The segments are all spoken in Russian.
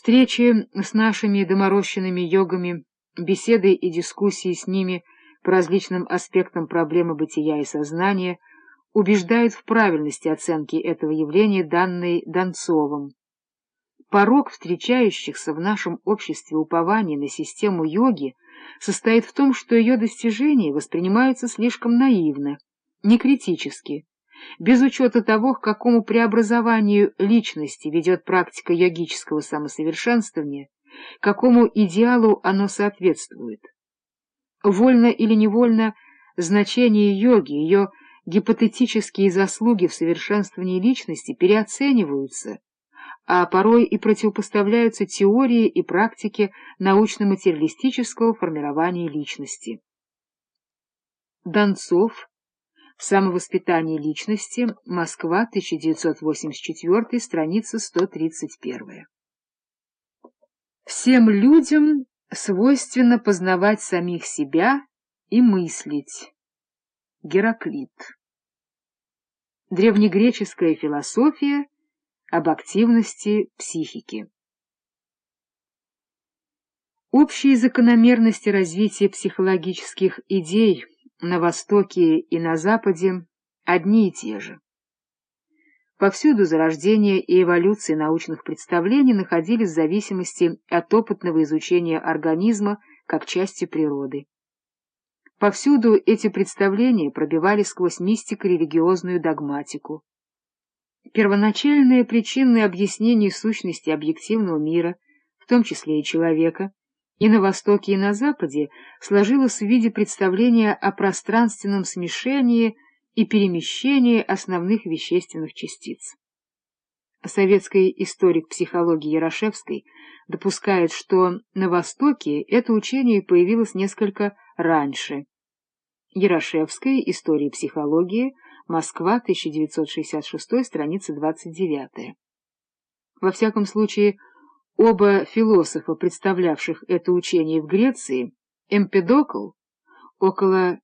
Встречи с нашими доморощенными йогами, беседы и дискуссии с ними по различным аспектам проблемы бытия и сознания убеждают в правильности оценки этого явления, данной Донцовым. Порог встречающихся в нашем обществе упований на систему йоги состоит в том, что ее достижения воспринимаются слишком наивно, некритически, без учета того, к какому преобразованию личности ведет практика йогического самосовершенствования, какому идеалу оно соответствует. Вольно или невольно значение йоги, ее гипотетические заслуги в совершенствовании личности переоцениваются, а порой и противопоставляются теории и практике научно-материалистического формирования личности. Донцов Самовоспитание личности. Москва, 1984, страница 131. Всем людям свойственно познавать самих себя и мыслить. Гераклит. Древнегреческая философия об активности психики. Общие закономерности развития психологических идей – на Востоке и на Западе одни и те же. Повсюду зарождение и эволюция научных представлений находились в зависимости от опытного изучения организма как части природы. Повсюду эти представления пробивали сквозь мистико-религиозную догматику. Первоначальное причинное объяснение сущности объективного мира, в том числе и человека, и на Востоке, и на Западе сложилось в виде представления о пространственном смешении и перемещении основных вещественных частиц. Советский историк психологии Ярошевской допускает, что на Востоке это учение появилось несколько раньше. Ярошевская, История психологии, Москва, 1966, страница 29. Во всяком случае, Оба философа, представлявших это учение в Греции, Эмпедокл около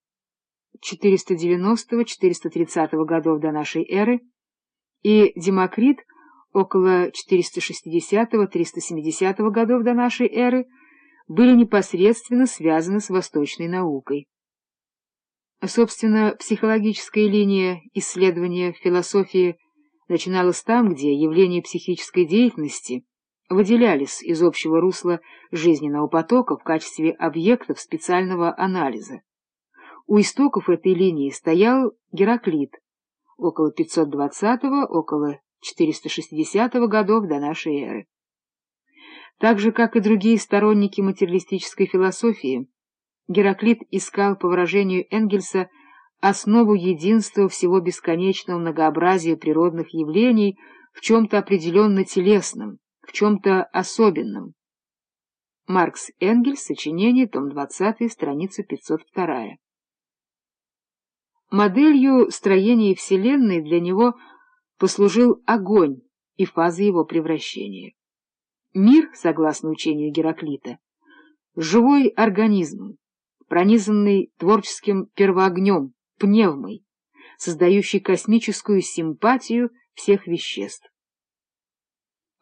490-430 годов до нашей эры и Демокрит около 460-370 годов до нашей эры, были непосредственно связаны с восточной наукой. Собственно, психологическая линия исследования философии начиналась там, где явления психической деятельности — выделялись из общего русла жизненного потока в качестве объектов специального анализа. У истоков этой линии стоял Гераклит, около 520-го, около 460-го годов до нашей эры. Так же, как и другие сторонники материалистической философии, Гераклит искал, по выражению Энгельса, основу единства всего бесконечного многообразия природных явлений в чем-то определенно телесном, в чем-то особенном. Маркс Энгельс, сочинение, том 20, страница 502. Моделью строения Вселенной для него послужил огонь и фаза его превращения. Мир, согласно учению Гераклита, живой организм, пронизанный творческим первоогнем, пневмой, создающий космическую симпатию всех веществ.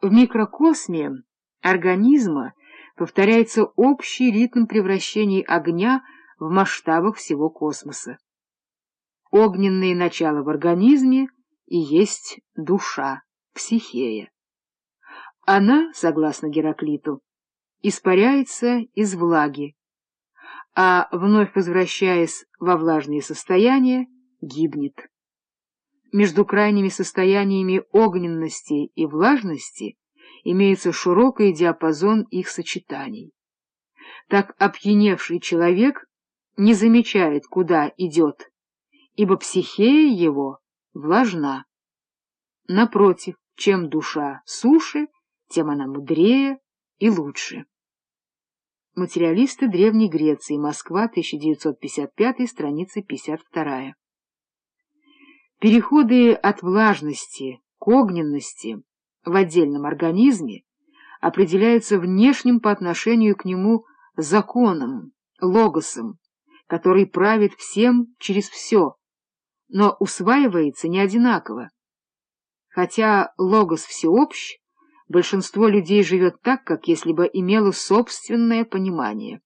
В микрокосме организма повторяется общий ритм превращений огня в масштабах всего космоса. Огненные начала в организме и есть душа, психея. Она, согласно Гераклиту, испаряется из влаги, а, вновь возвращаясь во влажные состояния, гибнет между крайними состояниями огненности и влажности имеется широкий диапазон их сочетаний. Так опьяневший человек не замечает, куда идет, ибо психея его влажна. Напротив, чем душа суше, тем она мудрее и лучше. Материалисты Древней Греции, Москва, 1955, страница 52. Переходы от влажности к огненности в отдельном организме определяются внешним по отношению к нему законом, логосом, который правит всем через все, но усваивается не одинаково. Хотя логос всеобщ, большинство людей живет так, как если бы имело собственное понимание.